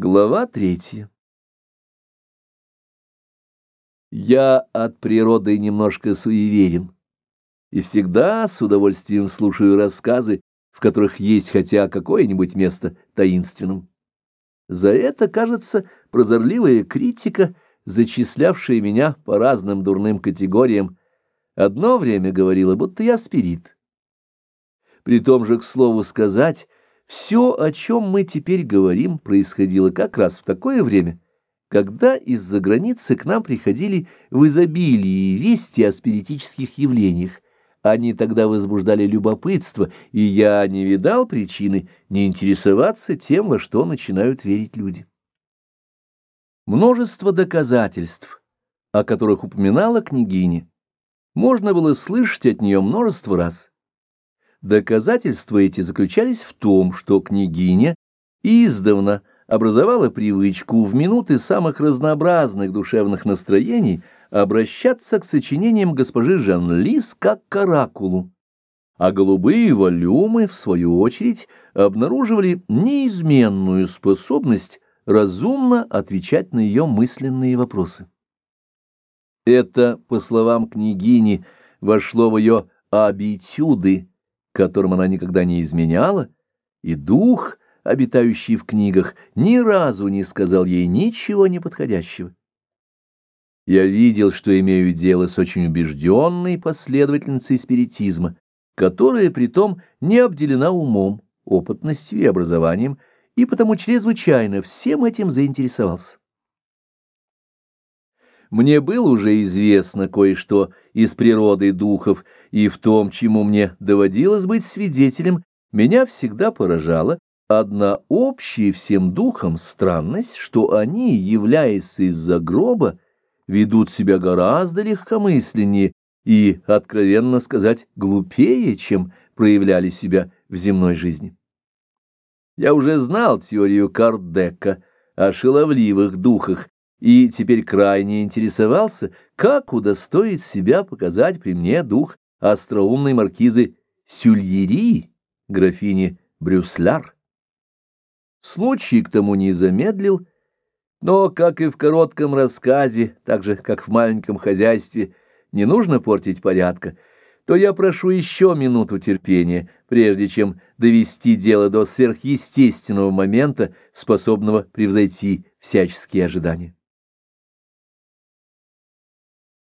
Глава третья Я от природы немножко суеверен и всегда с удовольствием слушаю рассказы, в которых есть хотя какое-нибудь место таинственным. За это, кажется, прозорливая критика, зачислявшая меня по разным дурным категориям, одно время говорила, будто я спирит. При том же, к слову сказать, все, о чем мы теперь говорим, происходило как раз в такое время, когда из-за границы к нам приходили в изобилии вести о спиритических явлениях. Они тогда возбуждали любопытство, и я не видал причины не интересоваться тем, во что начинают верить люди. Множество доказательств, о которых упоминала княгиня, можно было слышать от нее множество раз. Доказательства эти заключались в том, что княгиня издавна образовала привычку в минуты самых разнообразных душевных настроений обращаться к сочинениям госпожи Жан-Лис как к оракулу, а голубые волюмы, в свою очередь, обнаруживали неизменную способность разумно отвечать на ее мысленные вопросы. Это, по словам княгини, вошло в ее абитюды, которым она никогда не изменяла, и дух, обитающий в книгах, ни разу не сказал ей ничего неподходящего. Я видел, что имею дело с очень убежденной последовательницей спиритизма, которая притом не обделена умом, опытностью и образованием, и потому чрезвычайно всем этим заинтересовался. Мне было уже известно кое-что из природы духов, и в том, чему мне доводилось быть свидетелем, меня всегда поражала одна общая всем духам странность, что они, являясь из-за гроба, ведут себя гораздо легкомысленнее и, откровенно сказать, глупее, чем проявляли себя в земной жизни. Я уже знал теорию Кардека о шаловливых духах, и теперь крайне интересовался, как удостоить себя показать при мне дух остроумной маркизы Сюльери, графини Брюсляр. Случай к тому не замедлил, но, как и в коротком рассказе, так же, как в маленьком хозяйстве, не нужно портить порядка, то я прошу еще минуту терпения, прежде чем довести дело до сверхъестественного момента, способного превзойти всяческие ожидания.